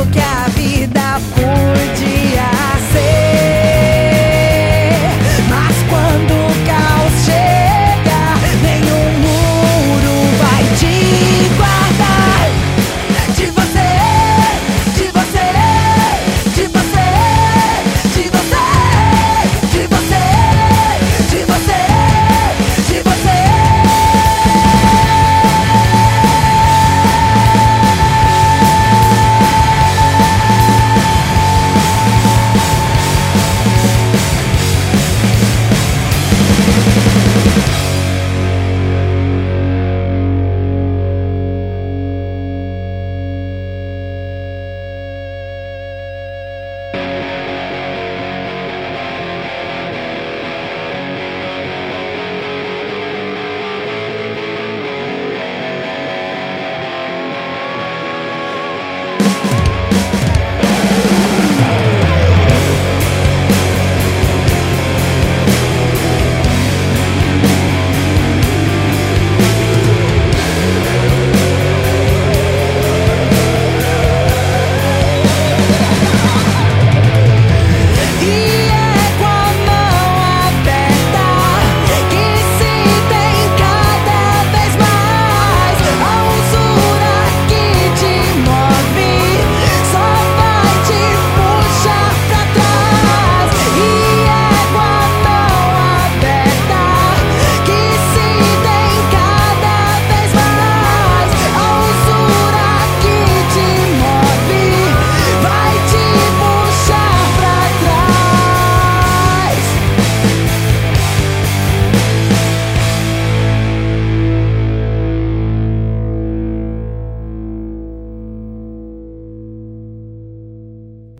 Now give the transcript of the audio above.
o que a